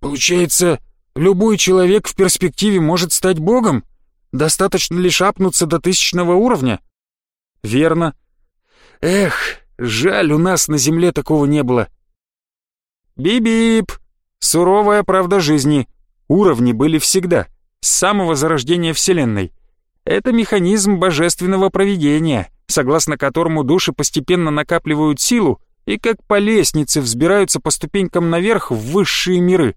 Получается, любой человек в перспективе может стать богом? Достаточно лишь апнуться до тысячного уровня? Верно. Эх, жаль, у нас на земле такого не было. Бип-бип! Суровая правда жизни. Уровни были всегда, с самого зарождения Вселенной. Это механизм божественного провидения, согласно которому души постепенно накапливают силу и как по лестнице взбираются по ступенькам наверх в высшие миры.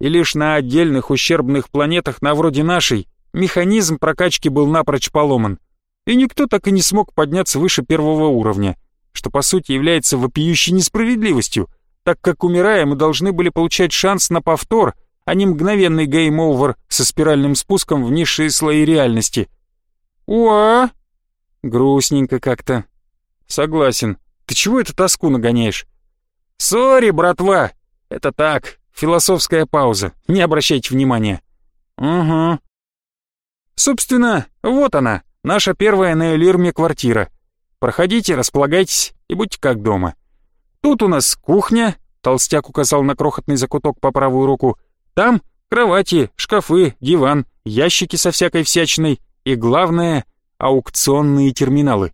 И лишь на отдельных ущербных планетах на вроде нашей механизм прокачки был напрочь поломан, и никто так и не смог подняться выше первого уровня, что по сути является вопиющей несправедливостью, так как умирая мы должны были получать шанс на повтор, а не мгновенный game over со спиральным спуском в низшие слои реальности. Уа! Грустненько как-то. Согласен. Ты чего эту тоску нагоняешь? Sorry, братва! Это так, философская пауза, не обращайте внимания. Угу. Собственно, вот она, наша первая на Элирме квартира. Проходите, располагайтесь и будьте как дома. Тут у нас кухня, толстяк указал на крохотный закуток по правую руку. Там кровати, шкафы, диван, ящики со всякой всячиной и, главное, аукционные терминалы.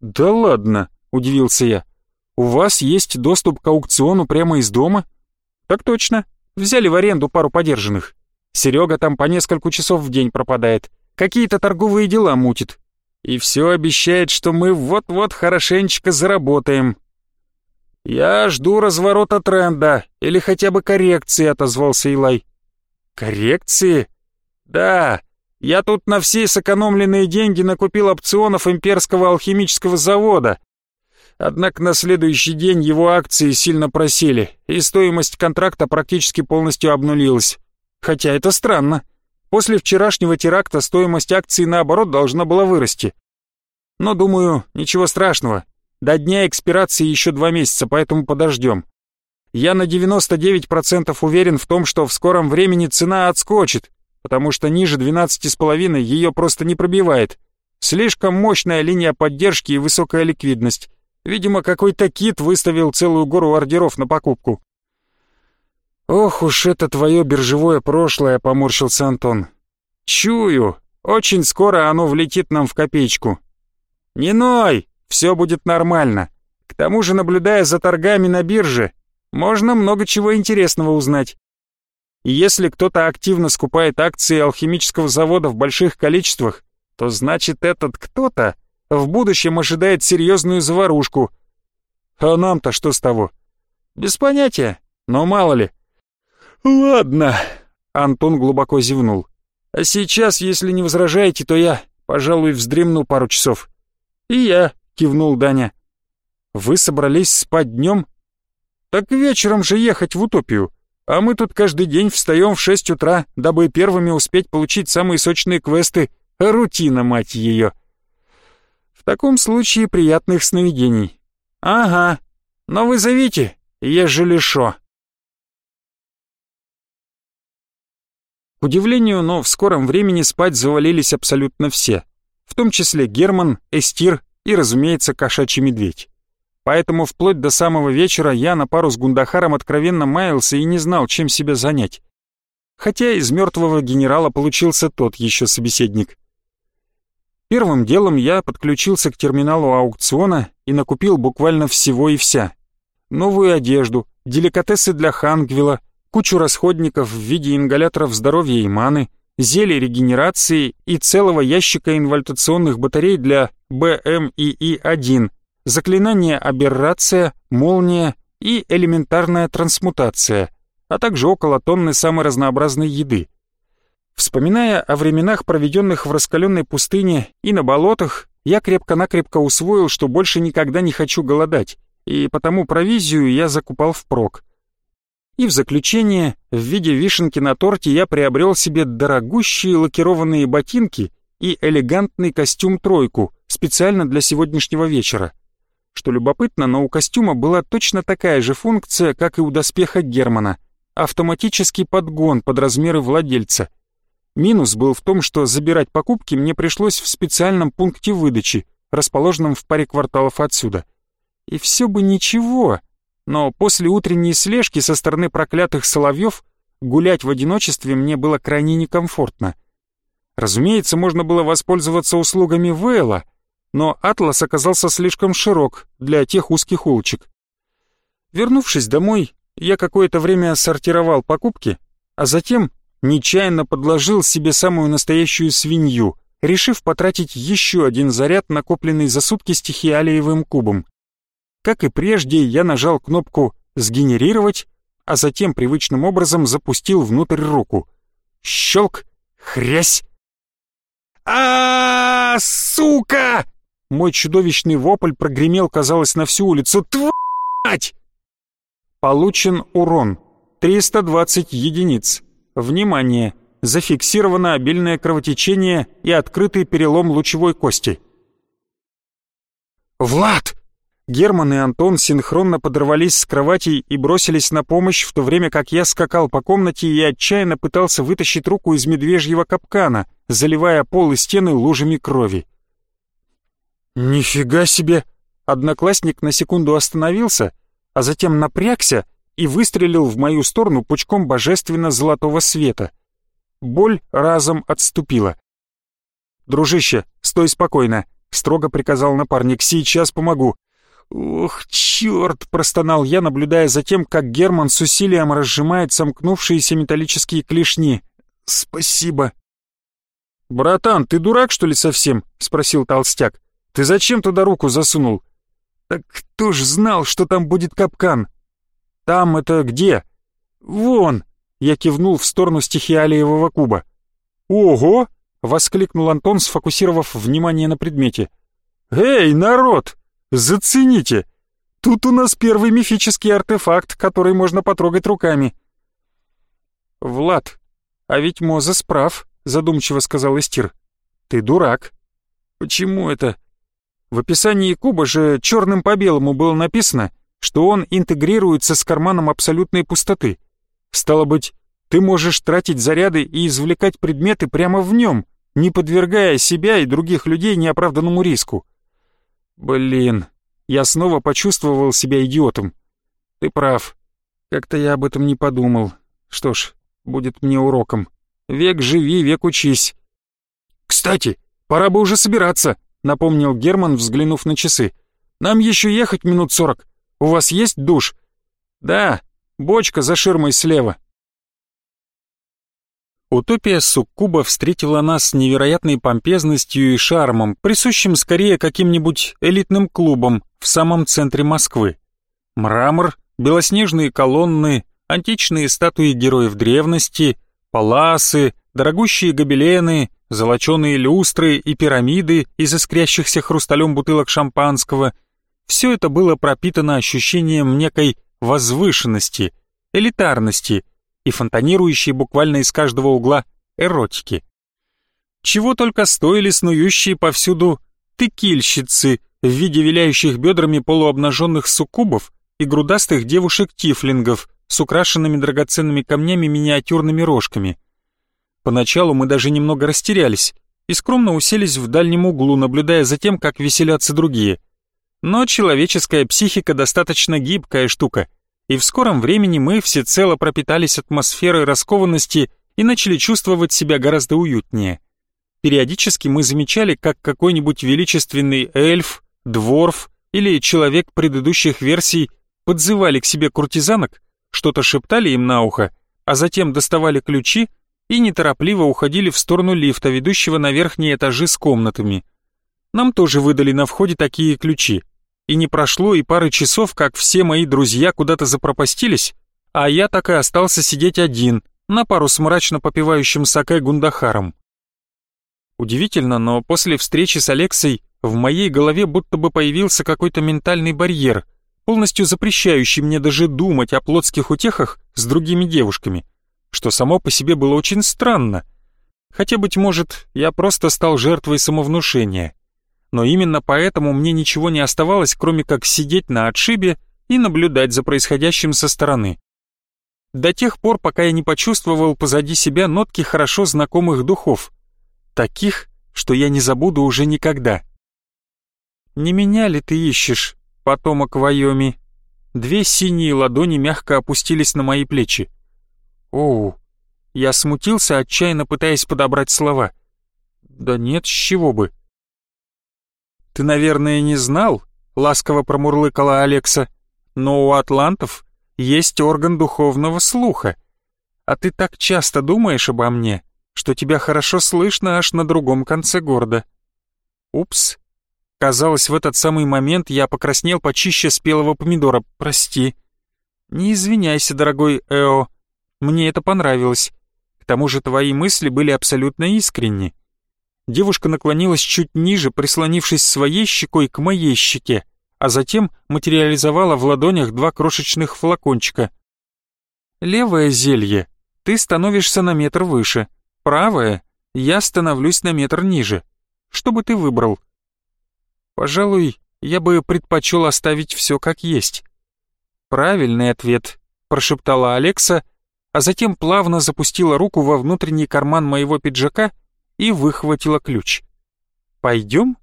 «Да ладно», — удивился я. «У вас есть доступ к аукциону прямо из дома?» «Так точно. Взяли в аренду пару подержанных. Серега там по несколько часов в день пропадает. Какие-то торговые дела мутит. И все обещает, что мы вот-вот хорошенечко заработаем». «Я жду разворота тренда или хотя бы коррекции», — отозвался Илай. «Коррекции?» «Да, я тут на все сэкономленные деньги накупил опционов имперского алхимического завода. Однако на следующий день его акции сильно просели, и стоимость контракта практически полностью обнулилась. Хотя это странно. После вчерашнего теракта стоимость акций наоборот должна была вырасти. Но думаю, ничего страшного. До дня экспирации еще два месяца, поэтому подождем. Я на 99% уверен в том, что в скором времени цена отскочит, потому что ниже 12,5 ее просто не пробивает. Слишком мощная линия поддержки и высокая ликвидность. Видимо, какой-то кит выставил целую гору ордеров на покупку. «Ох уж это твое биржевое прошлое», — поморщился Антон. «Чую, очень скоро оно влетит нам в копеечку». «Не ной, все будет нормально. К тому же, наблюдая за торгами на бирже, можно много чего интересного узнать. И если кто-то активно скупает акции алхимического завода в больших количествах, то значит этот кто-то в будущем ожидает серьезную заварушку. А нам-то что с того? Без понятия, но мало ли. Ладно, Антон глубоко зевнул. А сейчас, если не возражаете, то я, пожалуй, вздремну пару часов. И я, кивнул Даня. Вы собрались спать днем? Так вечером же ехать в утопию. А мы тут каждый день встаем в шесть утра, дабы первыми успеть получить самые сочные квесты. Рутина, мать ее. В таком случае приятных сновидений. Ага, но вы зовите, ежели шо. К удивлению, но в скором времени спать завалились абсолютно все, в том числе Герман, Эстир и, разумеется, кошачий медведь. Поэтому вплоть до самого вечера я на пару с Гундахаром откровенно маялся и не знал, чем себя занять. Хотя из мертвого генерала получился тот еще собеседник. Первым делом я подключился к терминалу аукциона и накупил буквально всего и вся. Новую одежду, деликатесы для Хангвилла, кучу расходников в виде ингаляторов здоровья и маны, зелий регенерации и целого ящика инвальтационных батарей для БМИИ-1, заклинание «Аберрация», «Молния» и элементарная трансмутация, а также около тонны самой разнообразной еды. Вспоминая о временах, проведенных в раскаленной пустыне и на болотах, я крепко-накрепко усвоил, что больше никогда не хочу голодать, и потому провизию я закупал впрок. И в заключение, в виде вишенки на торте я приобрел себе дорогущие лакированные ботинки и элегантный костюм-тройку специально для сегодняшнего вечера. Что любопытно, но у костюма была точно такая же функция, как и у доспеха Германа — автоматический подгон под размеры владельца. Минус был в том, что забирать покупки мне пришлось в специальном пункте выдачи, расположенном в паре кварталов отсюда. И все бы ничего, но после утренней слежки со стороны проклятых соловьев гулять в одиночестве мне было крайне некомфортно. Разумеется, можно было воспользоваться услугами Вэлла — но атлас оказался слишком широк для тех узких улочек. Вернувшись домой, я какое-то время сортировал покупки, а затем нечаянно подложил себе самую настоящую свинью, решив потратить еще один заряд, накопленный за сутки стихиалиевым кубом. Как и прежде, я нажал кнопку «Сгенерировать», а затем привычным образом запустил внутрь руку. Щелк, хрясь. а, -а, -а сука! Мой чудовищный вопль прогремел, казалось, на всю улицу. Твать! Получен урон. 320 единиц. Внимание! Зафиксировано обильное кровотечение и открытый перелом лучевой кости. «Влад!» Герман и Антон синхронно подорвались с кроватей и бросились на помощь, в то время как я скакал по комнате и отчаянно пытался вытащить руку из медвежьего капкана, заливая пол и стены лужами крови. «Нифига себе!» Одноклассник на секунду остановился, а затем напрягся и выстрелил в мою сторону пучком божественно-золотого света. Боль разом отступила. «Дружище, стой спокойно», — строго приказал напарник, — «сейчас помогу». «Ох, черт!» — простонал я, наблюдая за тем, как Герман с усилием разжимает сомкнувшиеся металлические клешни. «Спасибо!» «Братан, ты дурак, что ли, совсем?» — спросил толстяк. «Ты зачем туда руку засунул?» «Так кто ж знал, что там будет капкан?» «Там это где?» «Вон!» — я кивнул в сторону стихиалиевого куба. «Ого!» — воскликнул Антон, сфокусировав внимание на предмете. «Эй, народ! Зацените! Тут у нас первый мифический артефакт, который можно потрогать руками». «Влад, а ведь Мозес прав», — задумчиво сказал Истир. «Ты дурак». «Почему это?» В описании куба же черным по белому было написано, что он интегрируется с карманом абсолютной пустоты. Стало быть, ты можешь тратить заряды и извлекать предметы прямо в нем, не подвергая себя и других людей неоправданному риску. Блин, я снова почувствовал себя идиотом. Ты прав. Как-то я об этом не подумал. Что ж, будет мне уроком. Век живи, век учись. Кстати, пора бы уже собираться, напомнил Герман, взглянув на часы. Нам еще ехать минут сорок. У вас есть душ? Да, бочка за ширмой слева. Утопия Суккуба встретила нас с невероятной помпезностью и шармом, присущим скорее каким-нибудь элитным клубам в самом центре Москвы. Мрамор, белоснежные колонны, античные статуи героев древности, паласы, дорогущие гобелены, золоченые люстры и пирамиды из искрящихся хрусталем бутылок шампанского — все это было пропитано ощущением некой возвышенности, элитарности — и фонтанирующие буквально из каждого угла эротики. Чего только стоили снующие повсюду текильщицы в виде виляющих бедрами полуобнаженных суккубов и грудастых девушек-тифлингов с украшенными драгоценными камнями миниатюрными рожками. Поначалу мы даже немного растерялись и скромно уселись в дальнем углу, наблюдая за тем, как веселятся другие. Но человеческая психика достаточно гибкая штука — и в скором времени мы всецело пропитались атмосферой раскованности и начали чувствовать себя гораздо уютнее. Периодически мы замечали, как какой-нибудь величественный эльф, дворф или человек предыдущих версий подзывали к себе куртизанок, что-то шептали им на ухо, а затем доставали ключи и неторопливо уходили в сторону лифта, ведущего на верхние этажи с комнатами. Нам тоже выдали на входе такие ключи и не прошло и пары часов, как все мои друзья куда-то запропастились, а я так и остался сидеть один, на пару с мрачно попивающим саке Гундахаром. Удивительно, но после встречи с Алексой в моей голове будто бы появился какой-то ментальный барьер, полностью запрещающий мне даже думать о плотских утехах с другими девушками, что само по себе было очень странно. Хотя, быть может, я просто стал жертвой самовнушения но именно поэтому мне ничего не оставалось, кроме как сидеть на отшибе и наблюдать за происходящим со стороны. До тех пор, пока я не почувствовал позади себя нотки хорошо знакомых духов, таких, что я не забуду уже никогда. «Не меня ли ты ищешь, потомок Вайоми?» Две синие ладони мягко опустились на мои плечи. «Оу!» Я смутился, отчаянно пытаясь подобрать слова. «Да нет, с чего бы!» «Ты, наверное, не знал?» — ласково промурлыкала Алекса. «Но у атлантов есть орган духовного слуха. А ты так часто думаешь обо мне, что тебя хорошо слышно аж на другом конце города». «Упс». Казалось, в этот самый момент я покраснел почище спелого помидора. «Прости». «Не извиняйся, дорогой Эо. Мне это понравилось. К тому же твои мысли были абсолютно искренни. Девушка наклонилась чуть ниже, прислонившись своей щекой к моей щеке, а затем материализовала в ладонях два крошечных флакончика. «Левое зелье. Ты становишься на метр выше. Правое. Я становлюсь на метр ниже. Что бы ты выбрал?» «Пожалуй, я бы предпочел оставить все как есть». «Правильный ответ», — прошептала Алекса, а затем плавно запустила руку во внутренний карман моего пиджака и выхватила ключ. «Пойдем?»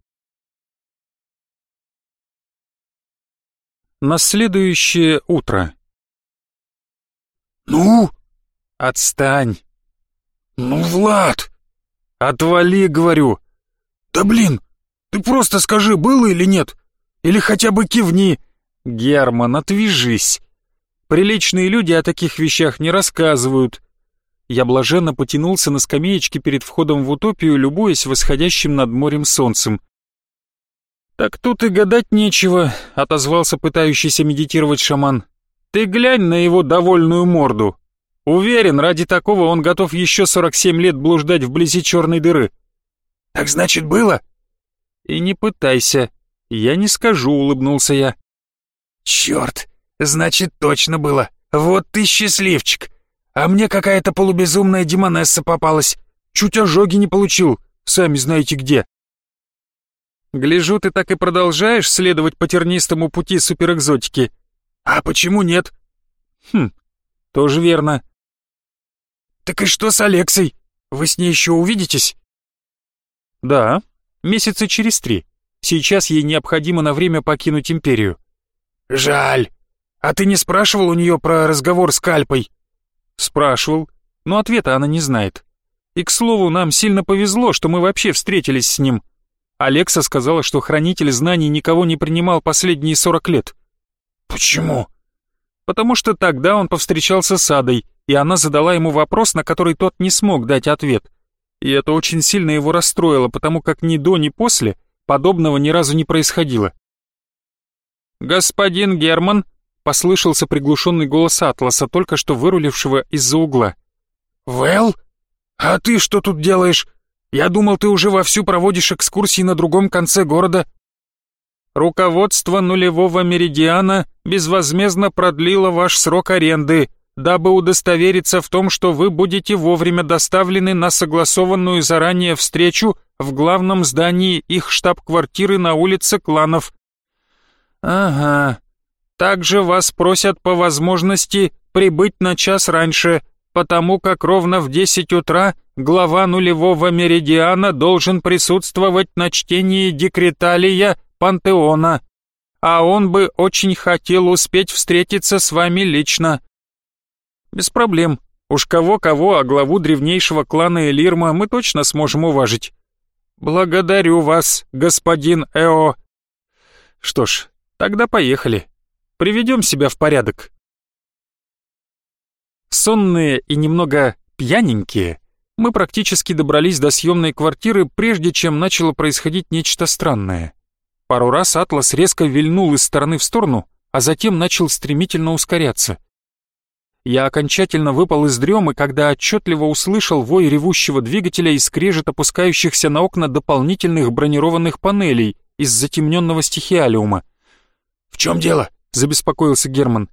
На следующее утро. «Ну?» «Отстань!» «Ну, Влад!» «Отвали, говорю!» «Да блин, ты просто скажи, было или нет? Или хотя бы кивни!» «Герман, отвяжись! Приличные люди о таких вещах не рассказывают!» Я блаженно потянулся на скамеечке перед входом в утопию, любуясь восходящим над морем солнцем. «Так тут и гадать нечего», — отозвался пытающийся медитировать шаман. «Ты глянь на его довольную морду. Уверен, ради такого он готов еще 47 лет блуждать вблизи черной дыры». «Так значит, было?» «И не пытайся. Я не скажу», — улыбнулся я. «Черт, значит, точно было. Вот ты счастливчик. А мне какая-то полубезумная демонесса попалась. Чуть ожоги не получил, сами знаете где». Гляжу, ты так и продолжаешь следовать по тернистому пути суперэкзотики. А почему нет? Хм, тоже верно. Так и что с Алексой? Вы с ней еще увидитесь? Да, месяца через три. Сейчас ей необходимо на время покинуть империю. Жаль. А ты не спрашивал у нее про разговор с Кальпой? Спрашивал, но ответа она не знает. И, к слову, нам сильно повезло, что мы вообще встретились с ним. Алекса сказала, что хранитель знаний никого не принимал последние 40 лет. Почему? Потому что тогда он повстречался с Адой, и она задала ему вопрос, на который тот не смог дать ответ. И это очень сильно его расстроило, потому как ни до, ни после подобного ни разу не происходило. «Господин Герман», — послышался приглушенный голос Атласа, только что вырулившего из-за угла. «Вэл? А ты что тут делаешь? Я думал, ты уже вовсю проводишь экскурсии на другом конце города». «Руководство нулевого меридиана безвозмездно продлило ваш срок аренды, дабы удостовериться в том, что вы будете вовремя доставлены на согласованную заранее встречу в главном здании их штаб-квартиры на улице Кланов». «Ага. Также вас просят по возможности прибыть на час раньше, потому как ровно в 10 утра глава нулевого меридиана должен присутствовать на чтении декреталия Пантеона, а он бы очень хотел успеть встретиться с вами лично. Без проблем. Уж кого-кого, а главу древнейшего клана Элирма мы точно сможем уважить. Благодарю вас, господин Эо. Что ж, тогда поехали. Приведем себя в порядок. Сонные и немного пьяненькие, мы практически добрались до съемной квартиры, прежде чем начало происходить нечто странное. Пару раз Атлас резко вильнул из стороны в сторону, а затем начал стремительно ускоряться. Я окончательно выпал из дремы, когда отчетливо услышал вой ревущего двигателя и скрежет опускающихся на окна дополнительных бронированных панелей из затемненного стихиалиума. «В чем дело?» — забеспокоился Герман.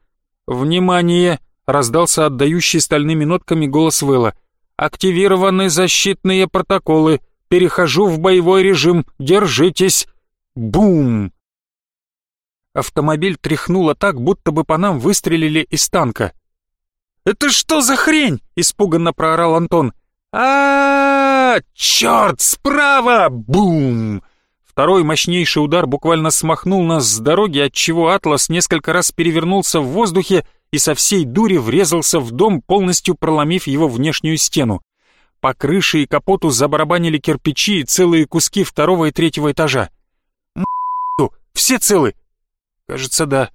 «Внимание!» — раздался отдающий стальными нотками голос Вэлла. Активированы защитные протоколы. Перехожу в боевой режим. Держитесь. Бум! Автомобиль тряхнуло так, будто бы по нам выстрелили из танка. «Это что за хрень?» — испуганно проорал Антон. а, -а, -а Черт, справа! Бум! Второй мощнейший удар буквально смахнул нас с дороги, отчего «Атлас» несколько раз перевернулся в воздухе и со всей дури врезался в дом, полностью проломив его внешнюю стену. По крыше и капоту забарабанили кирпичи и целые куски второго и третьего этажа. «М***ю, все целы?» «Кажется, да».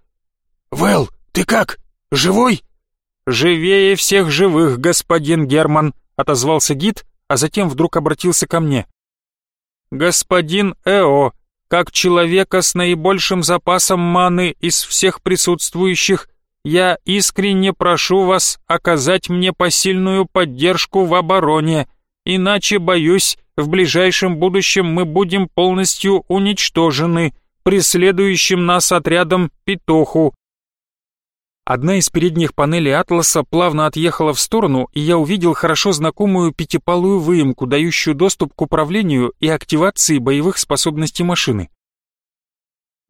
«Вэл, ты как? Живой?» «Живее всех живых, господин Герман», — отозвался гид, а затем вдруг обратился ко мне. «Господин Эо, как человека с наибольшим запасом маны из всех присутствующих, я искренне прошу вас оказать мне посильную поддержку в обороне, иначе, боюсь, в ближайшем будущем мы будем полностью уничтожены преследующим нас отрядом Петуху. Одна из передних панелей Атласа плавно отъехала в сторону, и я увидел хорошо знакомую пятипалую выемку, дающую доступ к управлению и активации боевых способностей машины.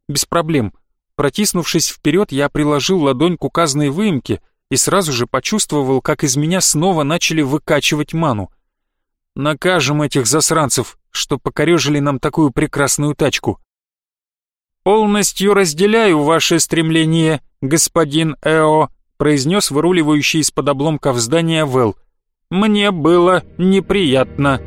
Без проблем. Протиснувшись вперед, я приложил ладонь к указанной выемке и сразу же почувствовал, как из меня снова начали выкачивать ману. Накажем этих засранцев, что покорежили нам такую прекрасную тачку. «Полностью разделяю ваше стремление, господин Эо», произнес выруливающий из-под обломков здания Вэл. «Мне было неприятно».